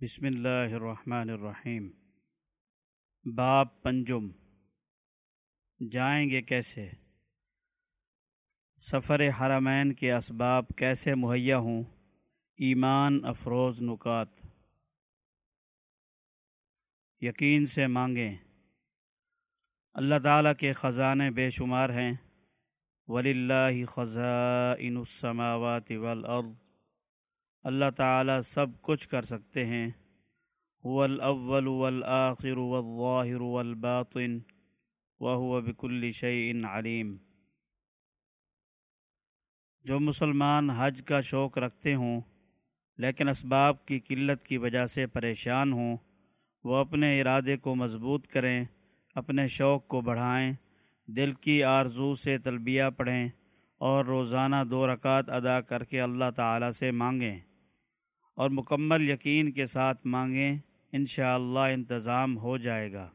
بسم اللہ الرحمن الرحیم۔ باب پنجم۔ جائیں گے کیسے؟ سفر حرمین کے اسباب کیسے مہیا ہوں؟ ایمان افروز نکات۔ یقین سے مانگیں۔ اللہ تعالیٰ کے خزانے بے شمار ہیں۔ ولی اللہ خزائن السماوات والارض اللہ تعالیٰ سب کچھ کر سکتے ہیں۔ الاول والآخر والظاہر والباطن، وهو بكل شيء علیم۔ جو مسلمان حج کا شوق رکھتے ہوں، لیکن اسباب کی قلت کی وجہ سے پریشان ہوں، وہ اپنے ارادے کو مضبوط کریں، اپنے شوق کو بڑھائیں، دل کی آرزو سے تلبیہ پڑھیں اور روزانہ دو رکعت ادا کر کے اللہ تعالیٰ سے مانگیں۔ اور مکمل یقین کے ساتھ مانگیں، انشاءاللہ اللہ انتظام ہو جائے گا۔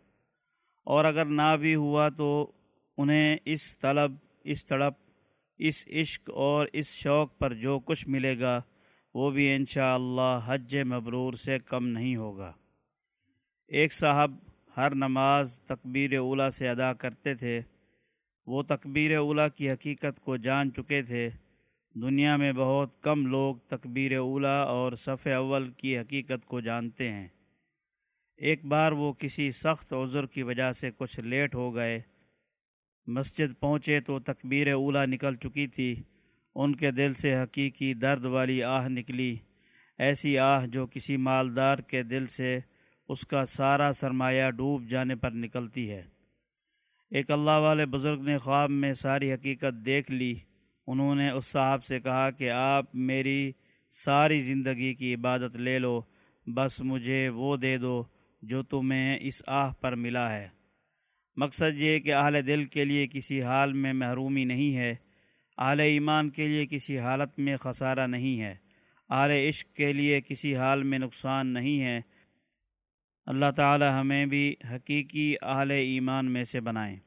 اور اگر نہ بھی ہوا تو انہیں اس طلب، اس تڑپ، اس عشق اور اس شوق پر جو کچھ ملے گا، وہ بھی انشاءاللہ اللہ حج مبرور سے کم نہیں ہوگا۔ ایک صاحب ہر نماز تکبیر اولا سے ادا کرتے تھے، وہ تکبیر اولا کی حقیقت کو جان چکے تھے۔ دنیا میں بہت کم لوگ تکبیر اولا اور صف اول کی حقیقت کو جانتے ہیں۔ ایک بار وہ کسی سخت عذر کی وجہ سے کچھ لیٹ ہو گئے۔ مسجد پہنچے تو تکبیر اولا نکل چکی تھی۔ ان کے دل سے حقیقی درد والی آہ نکلی۔ ایسی آہ جو کسی مالدار کے دل سے اس کا سارا سرمایہ ڈوب جانے پر نکلتی ہے۔ ایک اللہ والے بزرگ نے خواب میں ساری حقیقت دیکھ لی۔ انہوں نے اس صاحب سے کہا کہ آپ میری ساری زندگی کی عبادت لے لو، بس مجھے وہ دے دو جو تمہیں اس آہ پر ملا ہے۔ مقصد یہ کہ اہل دل کے لیے کسی حال میں محرومی نہیں ہے، اہل ایمان کے لیے کسی حالت میں خسارہ نہیں ہے، اہل عشق کے لیے کسی حال میں نقصان نہیں ہے۔ اللہ تعالی ہمیں بھی حقیقی اہل ایمان میں سے بنائیں۔